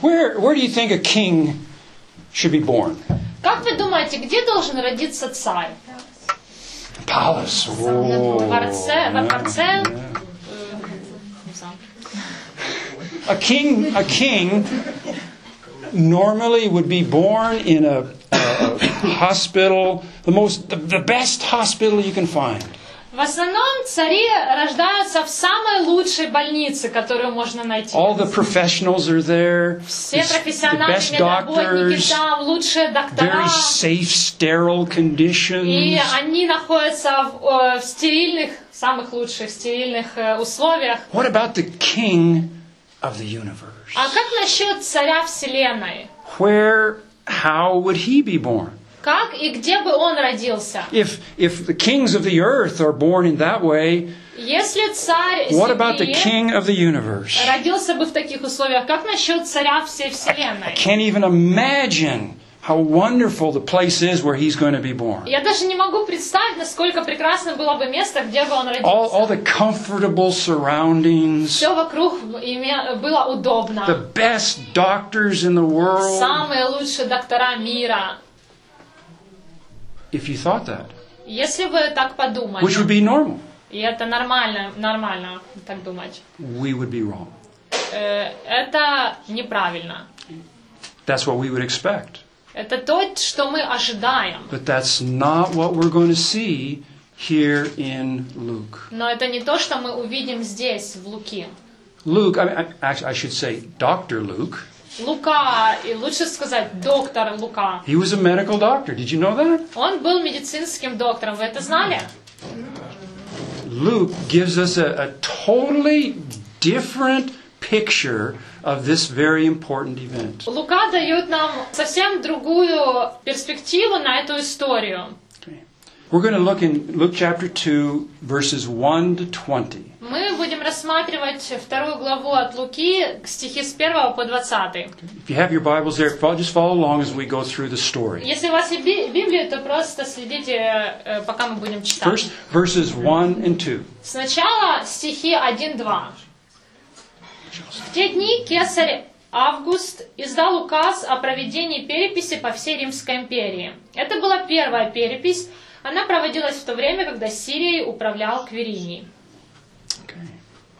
Where, where do you think a king should be born? Как вы думаете, где должен родиться царь? Palace. Во дворце, во yeah, дворце, yeah. э, не знаю. A king, a king normally would be born in a, a hospital, the most, the, the best hospital you can find. В основном цари рождаются в самой лучшей больнице, которую можно найти. All the professionals are there. Все профессиональные doctors, там, лучшие доктора. very safe, sterile conditions. И они находятся в, э, в стерильных, самых лучших стерильных э, условиях. What about the king of the universe? А как насчет царя Вселенной? Where, how would he be born? Как и где бы он родился? If, if the kings of the earth are born in that way, Если царь what about the king of the universe? родился бы в таких условиях, как насчет царя всей Вселенной? Can't even imagine how wonderful the place is where he's going to be born. Я даже не могу представить, насколько прекрасно было бы место, где бы он All, all родился. the comfortable surroundings, Все вокруг было the удобно. best doctors in the world. Самые лучшие доктора мира. If you thought that, Если вы так подумали, which would be normal, и это нормально, нормально так думать, we would be wrong. э, это неправильно. That's what we would expect. Это то, что мы ожидаем. But that's not what we're going to see here in Luke. Но это не то, что мы увидим здесь, в Луке. Luke, I, mean, actually, I should say Dr. Luke. Лука, и лучше сказать доктор Лука. He was a medical doctor. Did you know that? Он был медицинским доктором, вы это знали? Luke gives us a, a totally different picture of this very important event. Лука дает нам совсем другую перспективу на эту историю. We're going to look in Luke chapter 2, verses 1 to 20. Мы будем рассматривать вторую главу от Луки, стихи с 1 по 20. If you have your Bibles there, just follow along as we go through the story. Если у вас есть Би- Библия, то просто следите, э, пока мы будем читать. First, verses 1 and 2. Сначала стихи 1-2. В те дни кесарь Август издал указ о проведении переписи по всей Римской империи. Это была первая перепись. Она проводилась в то время, когда Сирией управлял Квириний. Okay.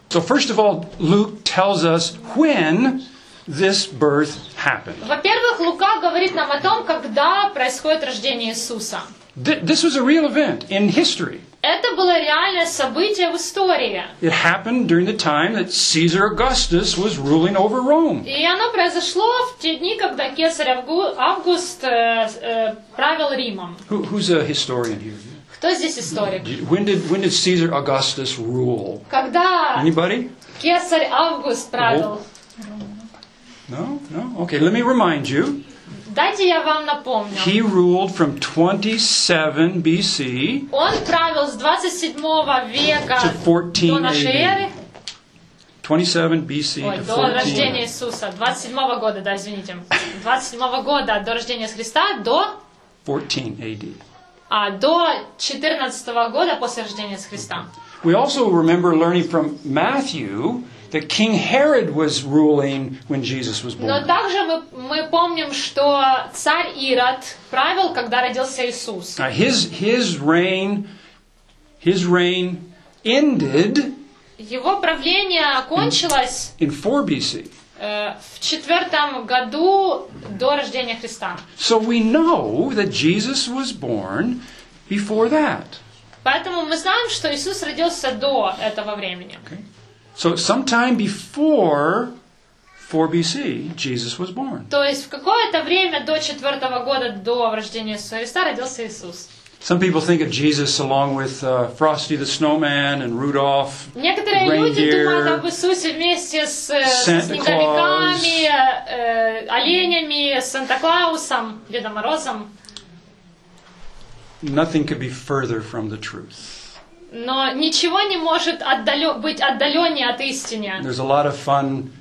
So, first of all, Luke tells us when this birth happened. Во-первых, Лука говорит нам о том, когда происходит рождение Иисуса. Th- this was a real event in history. Это было реальное событие в истории. It happened during the time that Caesar Augustus was ruling over Rome. И оно произошло в те дни, когда кесарь Авгу- Август э, э, правил Римом. Who, who's a historian here? Кто здесь историк? Did- When did when did Caesar Augustus rule? Когда Anybody? кесарь Август правил, No, no. Okay, let me remind you. Дайте я вам напомню. He ruled from 27 BC Он правил с 27 века to 14 до нашей эры, AD. 27 BC ой, to до рождения 14. Иисуса, 27 года, да, извините, 27 года до рождения Христа до, 14 AD. а, до 14 года после рождения Христа. We also remember learning from Matthew that King Herod was ruling when Jesus was Но born. также мы, мы помним, что царь Ирод правил, когда родился Иисус. Now, his his reign his reign ended Его правление окончилось in 4 BC. э, в четвертом году до рождения Христа. So we know that Jesus was born before that. Поэтому мы знаем, что Иисус родился до этого времени. Okay? So sometime before 4 BC, Jesus was born. То есть в какое-то время до четвертого года до рождения Иисуса Христа родился Иисус. Some people think of Jesus along with uh, Frosty the Snowman and Rudolph. Некоторые люди Reindeer, думают об Иисусе вместе с э, Santa снеговиками, э, оленями, с Санта-Клаусом, Дедом Морозом. Nothing could be further from the truth. Но ничего не может отдалё- быть отдаленнее от истины. There's a lot of fun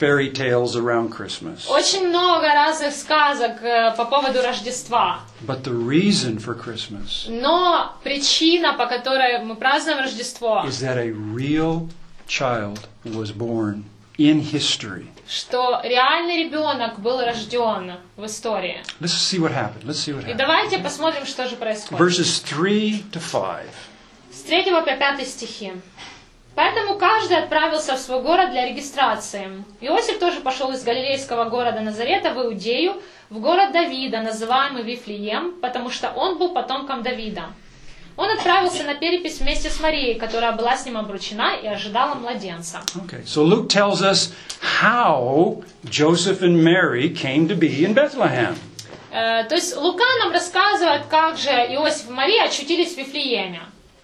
fairy tales around Christmas. Очень много разных сказок э, по поводу Рождества. But the reason for Christmas Но причина, по которой мы празднуем Рождество, is that a real child was born in history. что реальный ребенок был рожден в истории. Let's see what happened. Let's see what И happened. давайте посмотрим, что же происходит. Verses 3 to 5. С 3 по 5 стихи. Поэтому каждый отправился в свой город для регистрации. Иосиф тоже пошел из галилейского города Назарета в Иудею, в город Давида, называемый Вифлеем, потому что он был потомком Давида. Он отправился на перепись вместе с Марией, которая была с ним обручена и ожидала младенца. Okay, so Luke tells us how Joseph and Mary came to be in Bethlehem. Э, то есть Лука нам рассказывает, как же Иосиф и Мария очутились в Вифлееме.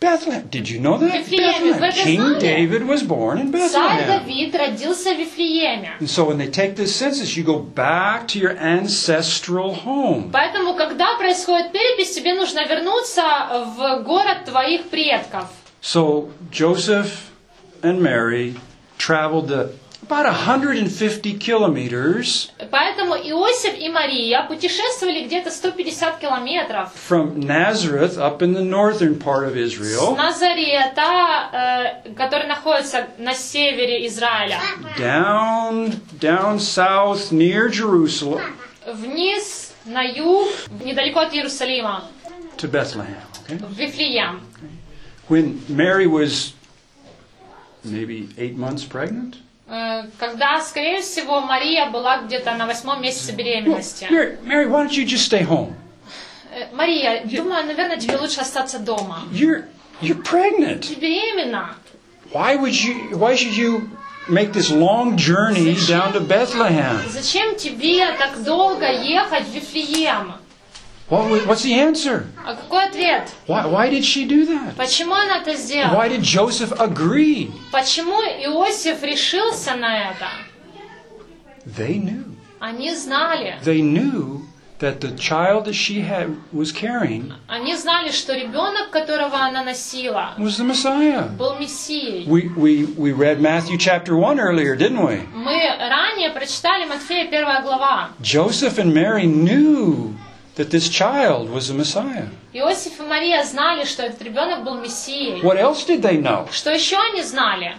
Bethlehem. Did you know that? Bethlehem. Bethlehem. Вы это King знали? David was born in Царь Bethlehem. Давид родился в Вифлееме. And so when they take this census, you go back to your ancestral home. Поэтому, когда происходит перепись, тебе нужно вернуться в город твоих предков. So Joseph and Mary traveled the, about 150 kilometers Поэтому Иосиф и Мария путешествовали где-то 150 километров from Nazareth up in the northern part of с Israel Назарета, э, который находится на севере Израиля, down down south near Jerusalem вниз на юг, недалеко от Иерусалима, to Bethlehem. Okay? в Вифлеем. When Mary was maybe eight months pregnant. Э, Когда, скорее всего, Мария была где-то на восьмом месяце беременности. Mary, Mary, why don't you just stay home? Э, Мария, думаю, наверное, тебе лучше остаться дома. You're you're pregnant. Ты беременна. Why would you? Why should you make this long journey down to Bethlehem? Зачем тебе так долго ехать в Вифлеем? What, wa- what's the answer? А какой ответ? Why, why did she do that? Почему она это сделала? Why did Joseph agree? Почему Иосиф решился на это? They knew. Они знали. They knew that the child that she had was carrying Они знали, что ребенок, которого она носила, was the Messiah. был Мессией. We, we, we read Matthew chapter 1 earlier, didn't we? Мы ранее прочитали Матфея первая глава. Joseph and Mary knew that this child was the Messiah. Иосиф и Мария знали, что этот ребенок был Мессией. What else did they know? Что еще они знали?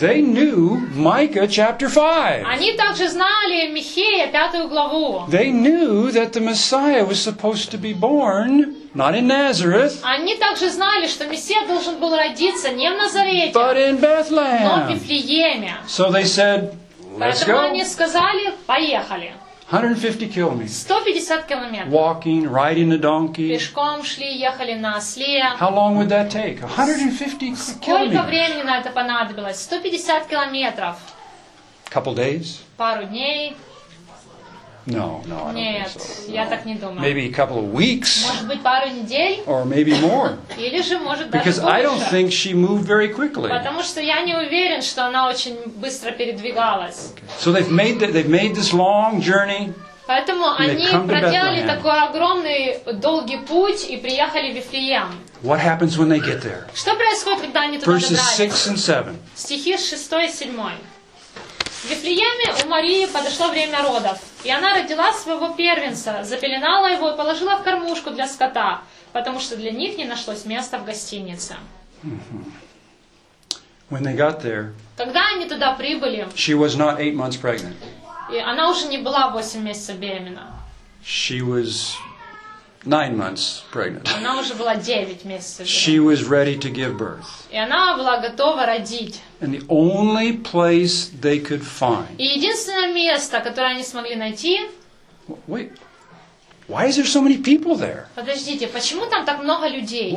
They knew Micah chapter 5. Они также знали Михея, пятую главу. They knew that the Messiah was supposed to be born not in Nazareth, Они также знали, что Мессия должен был родиться не в Назарете, but in но в Bethlehem. Вифлееме. So they said, let's Поэтому go. они сказали, поехали. 150 kilometers. 150 километров. Walking, riding a donkey. Пешком шли, ехали на осле. How long would that take? 150 Сколько kilometers. времени на это понадобилось? 150 километров. Couple days? Пару дней? No, no, I don't Нет, think so. я так не думаю. Maybe a couple of weeks Может быть, пару недель? or maybe more. Или же, может, даже Because I don't больше. think she moved very quickly. Потому что я не уверен, что она очень быстро передвигалась. So they've made the, they've made this long journey. Поэтому они come to проделали Bethlehem. такой огромный долгий путь и приехали в Вифлеем. What happens when they get there? Что происходит, когда они туда Verses добрались? 6 and 7. Стихи с 6 и 7. В Вифлееме у Марии подошло время родов, и она родила своего первенца, запеленала его и положила в кормушку для скота, потому что для них не нашлось места в гостинице. When they got there, Когда они туда прибыли, she was not eight months pregnant. и она уже не была 8 месяцев беременна, She was nine months pregnant. она уже была 9 месяцев She беременна. was ready to give birth. И она была готова родить. And the only place they could find. И единственное место, которое они смогли найти, Wait, why is there so many people there? подождите, почему там так много людей?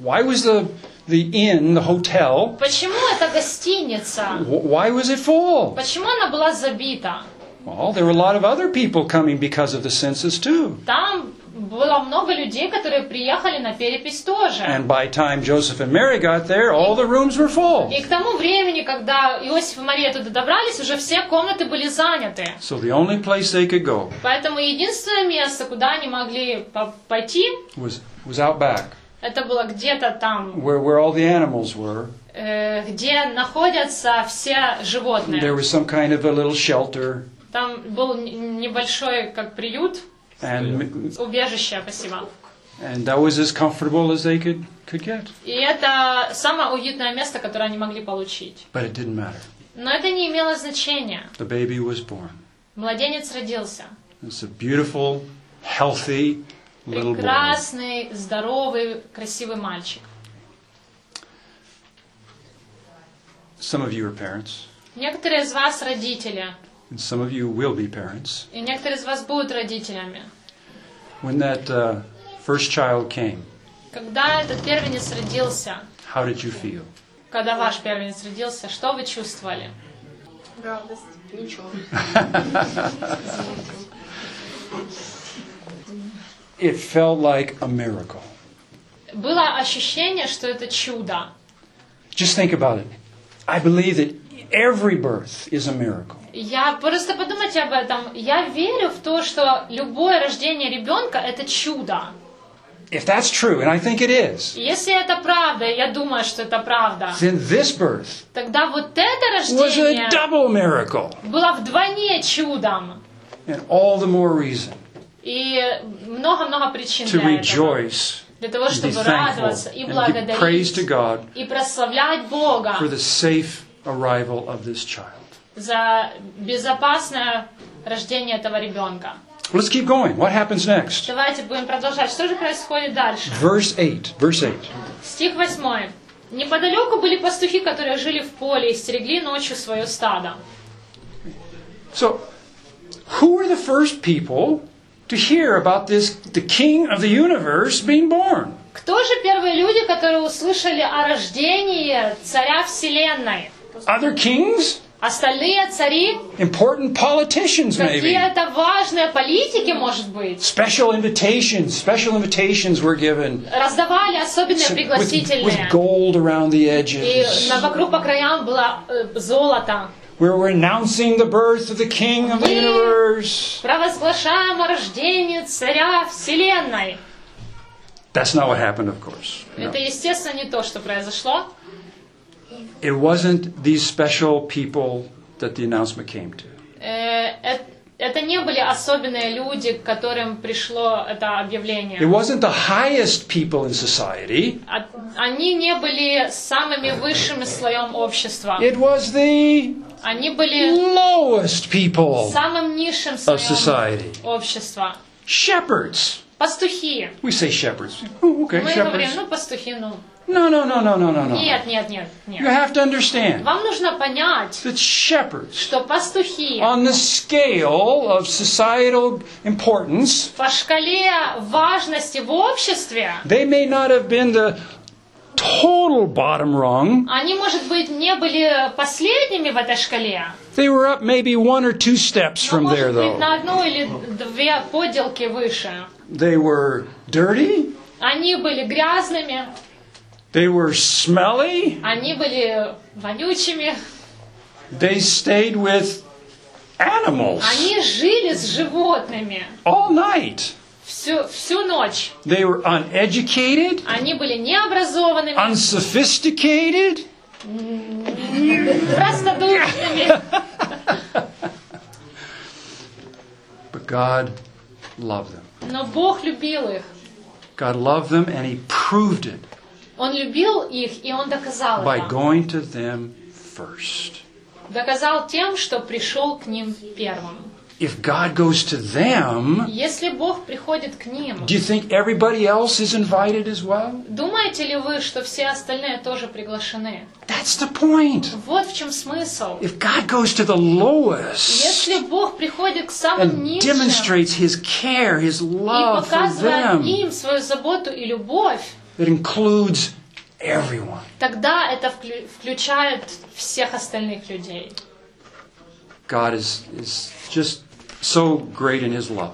Why was the, the inn, the hotel, Почему это гостиница? wh- why was it full? Почему она была забита? Well, there were a lot of other people coming because of the census too. Там Было много людей, которые приехали на перепись тоже. And by time Joseph and Mary got there, all the rooms were full. И к тому времени, когда Иосиф и Мария туда добрались, уже все комнаты были заняты. So the only place they could go Поэтому единственное место, куда они могли по- пойти, was, was out back. Это было где-то там, where, where all the animals were. э, где находятся все There животные. was some kind of a little shelter, Там был небольшой как приют, and убежище, спасибо. and that was as comfortable as they could could get. И это самое уютное место, которое они могли получить. But it didn't matter. Но это не имело значения. The baby was born. Младенец родился. It's a beautiful, healthy little boy. Прекрасный, здоровый, красивый мальчик. Some of you are parents, Некоторые из вас родители, and some of you will be parents. и некоторые из вас будут родителями. When that uh, first child came, Когда этот первенец родился, how did you feel? когда ваш первенец родился, что вы чувствовали? Радость. Ничего. It felt like a miracle. Было ощущение, что это чудо. Just think about it. I believe that every birth is a miracle. Я просто подумайте об этом. Я верю в то, что любое рождение ребенка это чудо. If that's true, and I think it is, Если это правда, я думаю, что это правда, then this birth тогда вот это was a рождение double miracle. было вдвойне чудом. And all the more reason И много-много причин to для этого. rejoice Для того, чтобы радоваться и благодарить, God и прославлять Бога for the safe arrival of this child. за безопасное рождение этого ребенка. Let's keep going. What happens next? Давайте будем продолжать. Что же происходит дальше? Verse 8. Verse 8. Стих 8. Неподалеку были пастухи, которые жили в поле и стерегли ночью свое стадо. So, who were the first people to hear about this, the king of the universe being born? Кто же первые люди, которые услышали о рождении царя Вселенной? Other kings? Остальные цари? Important politicians, maybe. Какие-то важные политики, может быть? Special invitations. Special invitations were given Раздавали особенные with, пригласительные. with gold around the И edges. на, вокруг по краям было э, золото. Where we're announcing the birth of the king of the Yeah. universe. Провозглашаем о рождении царя Вселенной. That's not what happened, of course. No. Это, естественно, не то, что произошло. It wasn't these special people that the announcement came to. Э, э- Это не были особенные люди, к которым пришло это It объявление. wasn't the highest people in society. А- Они не были самыми высшими слоем общества. It was the Они были lowest people самым низшим of слоем society. общества. Shepherds. Пастухи. We say shepherds. Oh, okay, Мы говорим, shepherds. ну, пастухи, ну. No, no, no, no, no, no, no. Нет, нет, нет, You нет. have to understand Вам нужно понять, that shepherds, что пастухи on the scale of societal importance, по шкале важности в обществе, they may not have been the total bottom rung. они, может быть, не были последними в этой шкале, They were up maybe one or two steps from there, though. на одну или две поделки выше. They were dirty. Они были грязными, They were smelly. они были вонючими, They stayed with animals они жили с животными all night. всю, всю ночь. They were uneducated, Они были необразованными, unsophisticated. простодушными. But God loved them. Но Бог любил их. God loved them and He proved it Он любил их, и Он доказал by это. going to them first. Доказал тем, что пришел к ним первым. If God goes to them, Если Бог приходит к ним, do you think everybody else is invited as well? думаете ли вы, что все остальные тоже приглашены? That's the point. Вот в чем смысл. If God goes to the lowest Если Бог приходит к самым низшим demonstrates His care, His и love for показывает them, им свою заботу и любовь, that includes everyone. тогда это вклю- включает всех остальных людей. God is, is just so great in His love.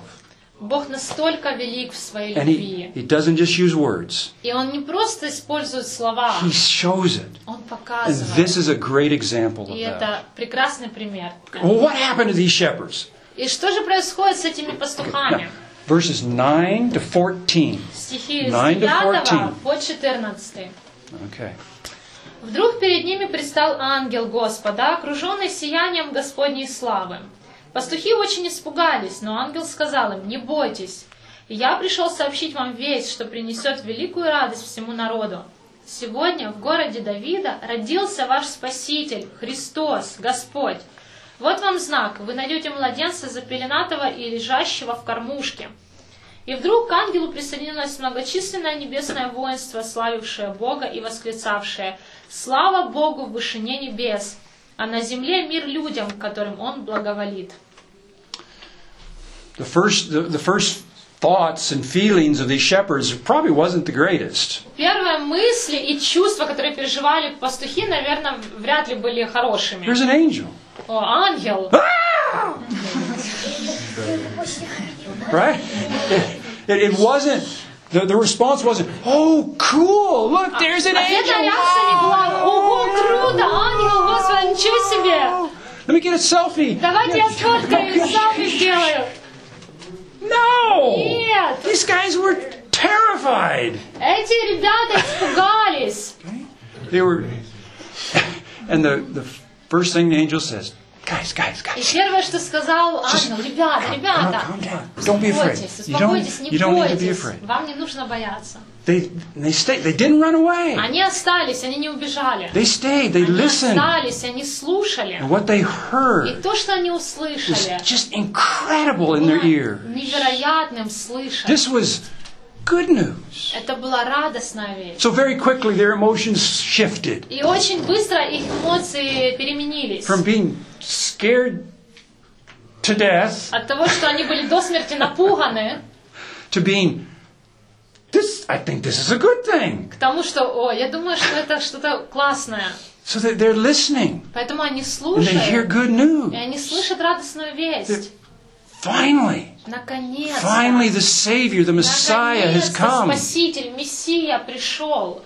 Бог настолько велик в своей And He, любви. he doesn't just use words, И Он не просто использует слова, He shows it. Он And показывает. this is a great example of И that. это прекрасный пример. Well, what happened to these shepherds? И что же происходит с этими пастухами? verses 9 to 14. Стихи с 9 to 9 14. по 14. Okay. Вдруг перед ними предстал ангел Господа, окруженный сиянием Господней славы. Пастухи очень испугались, но ангел сказал им, не бойтесь. Я пришел сообщить вам весть, что принесет великую радость всему народу. Сегодня в городе Давида родился ваш Спаситель, Христос, Господь. Вот вам знак, вы найдете младенца запеленатого и лежащего в кормушке. И вдруг к ангелу присоединилось многочисленное небесное воинство, славившее Бога и восклицавшее «Слава Богу в вышине небес, а на земле мир людям, которым Он благоволит». The first, the, the first thoughts and feelings of these shepherds probably wasn't the greatest. Первые мысли и чувства, которые переживали пастухи, наверное, вряд ли были хорошими. Here's an angel, О, ангел! right? It, it wasn't, the, the response wasn't, oh, cool, look, there's an Ответная angel. реакция не была «Ого, круто! Ангел, Господи, ничего себе! Let me get a selfie. Давайте я сфоткаю и селфи сделаю!» No! Нет! These guys were terrified. Эти ребята испугались. They were, and the, the first thing the angel says, guys, guys, И guys, первое, что сказал ангел, ребята, calm, ребята, calm down. Don't be afraid. успокойтесь, You don't, успокойтесь, не you don't need to be бойтесь, afraid. вам не нужно бояться. They, they stayed. They didn't run away. Они остались, они не убежали. They stayed. They Они listened. остались, они слушали. And what they И heard то, что они was услышали, just incredible in their было ear. невероятным слышать. This was good news. Это была радостная вещь. So very quickly their emotions shifted И очень быстро их эмоции переменились. from being scared to death От того, что они были до смерти напуганы, to being this I think this is a good thing. к тому, что, о, я думаю, что это что-то классное. So they're listening Поэтому они and they hear слушают, good и news. они слышат радостную весть. Finally, Наконец-то! finally the Savior, the Messiah has Наконец-то come. Спаситель, Мессия пришел.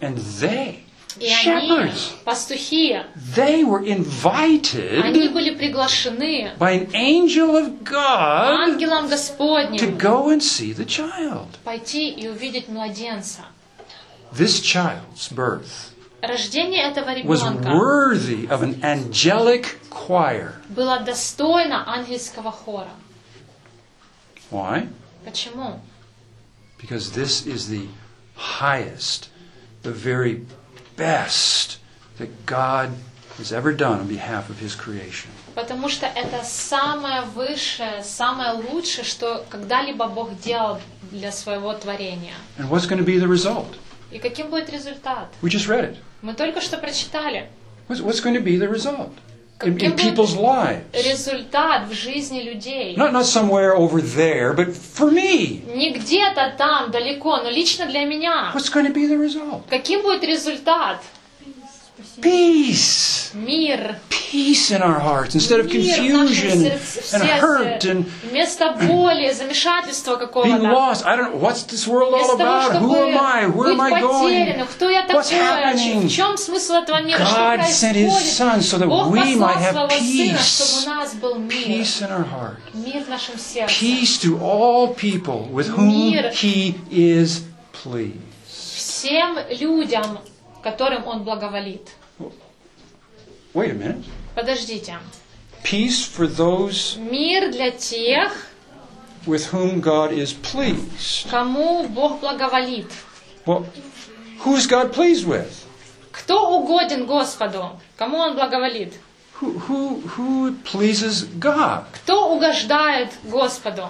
And they, И они, shepherds, пастухи, they were они invited были приглашены by an angel of God ангелом to Господним go and see the child. пойти и увидеть младенца. This child's birth Рождение этого ребенка worthy of an angelic choir. было достойно ангельского хора. Why? Почему? Because this is the highest, the very best that God has ever done on behalf of His creation. Потому что это самое высшее, самое лучшее, что когда-либо Бог делал для своего творения. And what's going to be the result? И каким будет результат? We just read it. Мы только что прочитали. What's, what's going to be the result in, Каким in будет people's lives? результат в жизни людей. Not, not somewhere over there, but for me. Не где-то там, далеко, но лично для меня. What's going to be the result? Каким будет результат? Peace. Мир. Peace in our hearts instead of Мир в нашем confusion сердце- and hurt сердце. and Вместо боли, замешательства being какого-то. lost. I don't know what's this world all Вместо того, about. Who чтобы am I? Where am быть I going? потерянным, кто я What's такой, happening? в чем смысл этого мира, God что sent His происходит. Son so that Бог we послал might have своего Сына, peace. чтобы у нас был мир. Peace in our heart. Мир в нашем сердце. Peace to all people with whom Мир. He is pleased. Всем людям, которым Он благоволит. Wait a minute. Подождите. Peace for those Мир для тех, with whom God is pleased. кому Бог благоволит. Well, who's God pleased with? Кто угоден Господу? Кому Он благоволит? Who, who, who pleases God? Кто угождает Господу?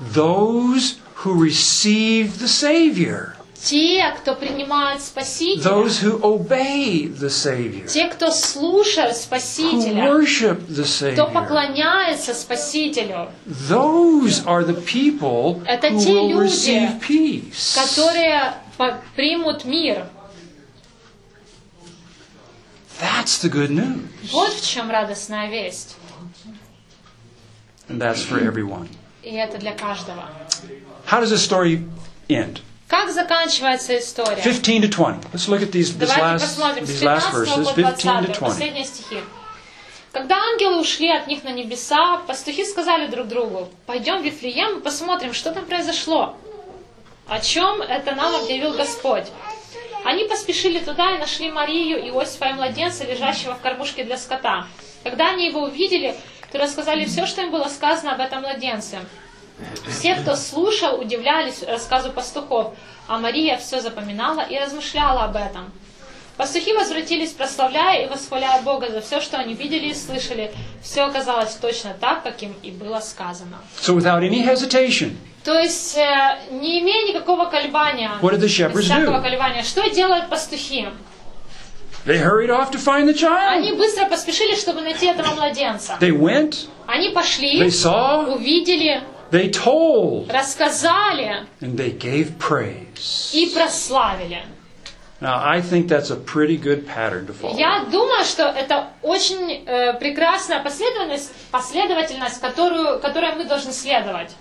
Those who receive the Savior. Те, кто принимают Спасителя. Those who obey the Savior. Те, кто слушает Who Спасителя. worship the Кто Savior. поклоняется Спасителю. Those are the people Это who те will люди, receive peace. Которые примут мир. That's the good news. Вот в чем радостная весть. And that's for everyone. И это для каждого. How does this story end? Как заканчивается история? 15 to 20. Let's look at these, this Давайте last, these last 15 verses, по 15 to 20, 20. последние стихи. Когда ангелы ушли от них на небеса, пастухи сказали друг другу, пойдем в Вифлеем и посмотрим, что там произошло. О чем это нам объявил Господь. Они поспешили туда и нашли Марию, Иосифа и младенца, лежащего в кормушке для скота. Когда они его увидели, то рассказали все, что им было сказано об этом младенце. Все, кто слушал, удивлялись рассказу пастухов, а Мария все запоминала и размышляла об этом. Пастухи возвратились, прославляя и восхваляя Бога за все, что они видели и слышали. Все оказалось точно так, как им и было сказано. So without any hesitation, То есть, э, не имея никакого колебания, What did the shepherds всякого do? колебания, что делают пастухи? they hurried off to find the Они child. быстро поспешили, чтобы найти этого младенца. They went, Они пошли, they saw, увидели, they told, рассказали and they gave praise. и прославили. Now, I think that's a pretty good pattern to follow. Я думаю, что это очень э, прекрасная последовательность, последовательность которую, которой мы должны следовать.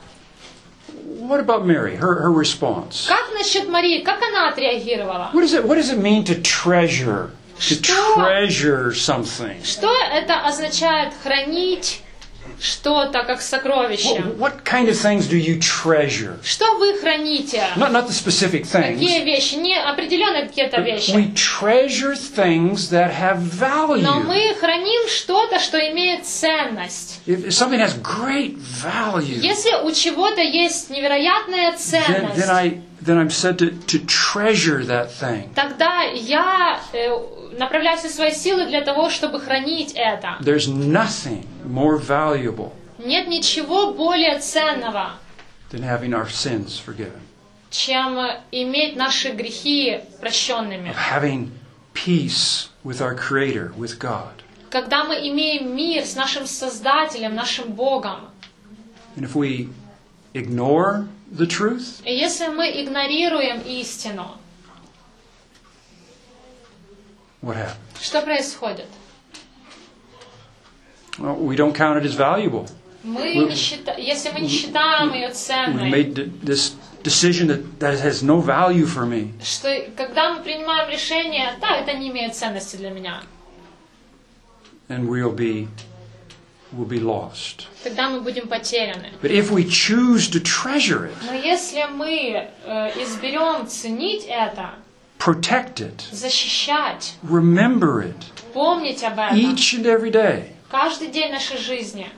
What about Mary, her, her response? Как насчет Марии? Как она отреагировала? What, is it, what does it mean to treasure? To treasure something? Что это означает хранить что-то как сокровище? What, what kind of things do you treasure? Что вы храните? Not, not the specific things. Какие вещи? Не определенные какие-то вещи. We treasure things that have value. Но мы храним что-то, что имеет ценность. If something has great value, Если у чего-то есть невероятная then, ценность, then, I, then I'm said to, to treasure that thing. тогда я э, направляю все свои силы для того, чтобы хранить это. There's nothing more valuable Нет ничего более ценного, than having our sins forgiven, чем иметь наши грехи прощенными. of having peace with our Creator, with God. Когда мы имеем мир с нашим Создателем, нашим Богом. And if we ignore the truth, И если мы игнорируем истину, what happens? что происходит? Well, we don't count it as valuable. Мы не счита... Если мы не считаем ее We've ценной, made th- this decision that, that has no value for me. что когда мы принимаем решение, да, это не имеет ценности для меня, and we'll be will be lost. тогда мы будем потеряны. But if we choose to treasure it, Но если мы э, изберем ценить это, protect it, защищать, remember it помнить об этом each and every day, каждый день нашей жизни,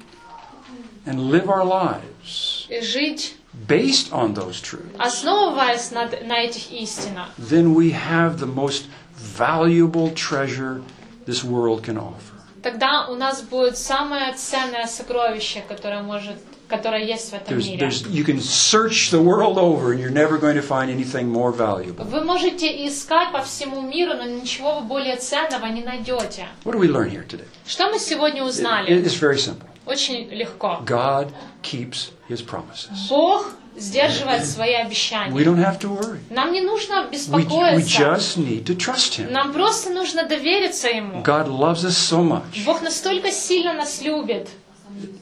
and live our lives и жить, based on those truths, основываясь над- на этих истинах, then we have the most valuable treasure this world can offer. Тогда у нас будет самое ценное сокровище, которое может, которое есть в этом There's, мире. there's, you can search the world over and you're never going to find anything more valuable. Вы можете искать по всему миру, но ничего вы более ценного не найдете. What do we learn here today? Что мы сегодня It- узнали? it's very simple. Очень легко. God keeps his promises. Бог сдерживает свои We обещания. don't have to worry. Нам не нужно We, we беспокоиться. just need to trust him. Нам просто нужно довериться Ему. God loves us so much, Бог настолько сильно нас любит,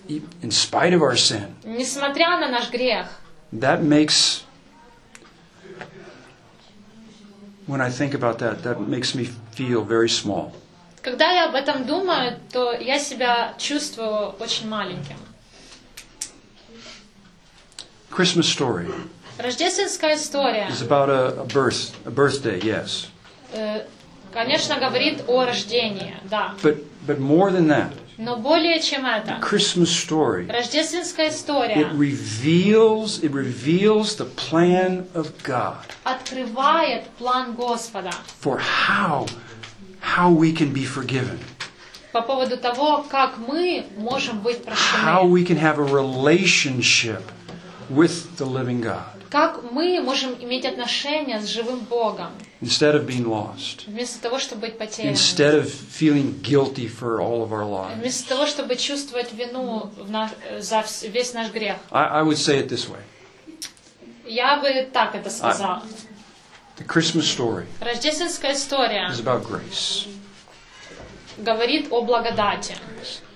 in spite of our sin. несмотря на наш грех. That makes, when I think about that, that makes me feel very small. Когда я об этом думаю, то я себя чувствую очень маленьким. Christmas story Рождественская история, is about a, a birth, a birthday, yes, э, конечно, говорит о рождении, да. but but more than that, Но более чем это, Christmas story рождественская it история reveals it reveals the plan of God открывает план Господа for how how we can be forgiven, по поводу того, как мы можем быть how прощены, we can have a relationship with the living God как мы можем иметь отношения с живым Богом, instead of being lost. вместо того, чтобы быть потерянным. instead of feeling guilty for all of our lives. Вместо того, чтобы чувствовать вину в наш- за весь наш грех. I, I would say it this way Я бы так это сказала. the Christmas story Рождественская история is about grace. Говорит о благодати.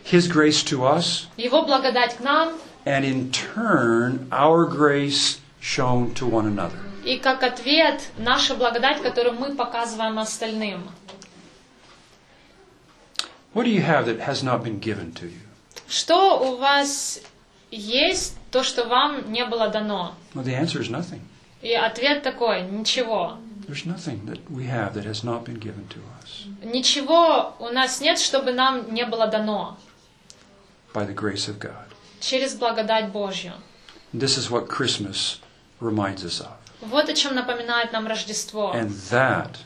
His grace to us, Его благодать к нам, and in turn, our grace shown to one another. и как ответ наша благодать, которую мы показываем остальным. What do you have that has not been given to you? Что у вас есть, то, что вам не было дано? Well, the answer is nothing. И ответ такой, ничего. There's nothing that we have that has not been given to us Ничего у нас нет, чтобы нам не было дано by the grace of God. через благодать Божью. This is what Christmas reminds us of. Вот о чем напоминает нам Рождество. And that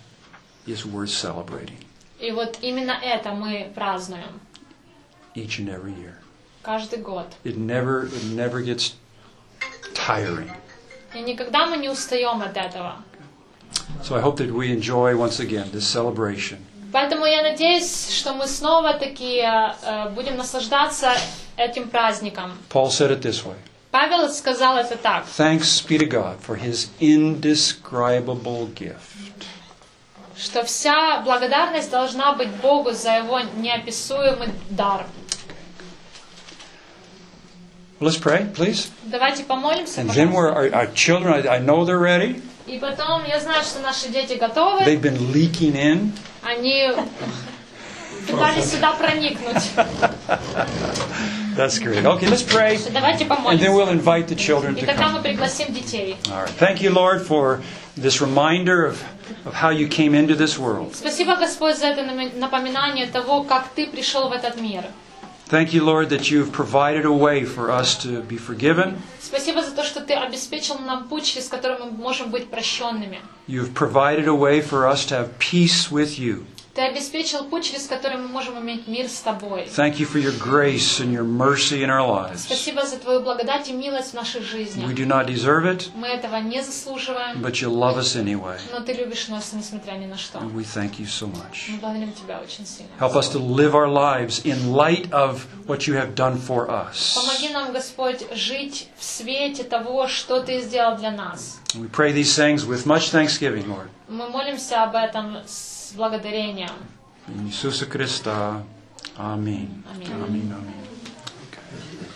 is worth celebrating И вот именно это мы празднуем each and every year. каждый год. It never, it never gets tiring. И никогда мы не устаем от этого. So I hope that we enjoy once again this celebration. Поэтому я надеюсь, что мы снова таки э, будем наслаждаться этим праздником. Paul said it this way Павел сказал это так. Thanks be to God for his indescribable gift. что вся благодарность должна быть Богу за Его неописуемый дар. Let's pray, please. Давайте помолимся, And then пожалуйста. we're, our, our children, I, I know they're ready. И потом, я знаю, что наши дети готовы. They've been leaking in. Они пытались сюда проникнуть. That's great. Okay, let's pray. And then we'll invite the children to come. All right. Thank you, Lord, for this reminder of, of how you came into this world. Спасибо, Господь, за это напоминание того, как Ты пришел в этот мир. Thank you, Lord, that you've provided a way for us to be forgiven. Спасибо за то, что Ты обеспечил нам путь, через который мы можем быть прощенными. You've provided a way for us to have peace with you. Ты обеспечил путь, через который мы можем иметь мир с Тобой. Thank you for your grace and your mercy in our lives. Спасибо за Твою благодать и милость в наших We жизнях. do not deserve it, Мы этого не заслуживаем, but you love us anyway. но Ты любишь нас, несмотря ни на что. And we thank you so much. Мы благодарим Тебя очень сильно. Help us to live our lives in light of what you have done for us. Помоги нам, Господь, жить в свете того, что Ты сделал для нас. We pray these things with much thanksgiving, Lord. Мы молимся об этом с благодарением. In Иисуса Христа. Аминь. Аминь. Аминь. Аминь.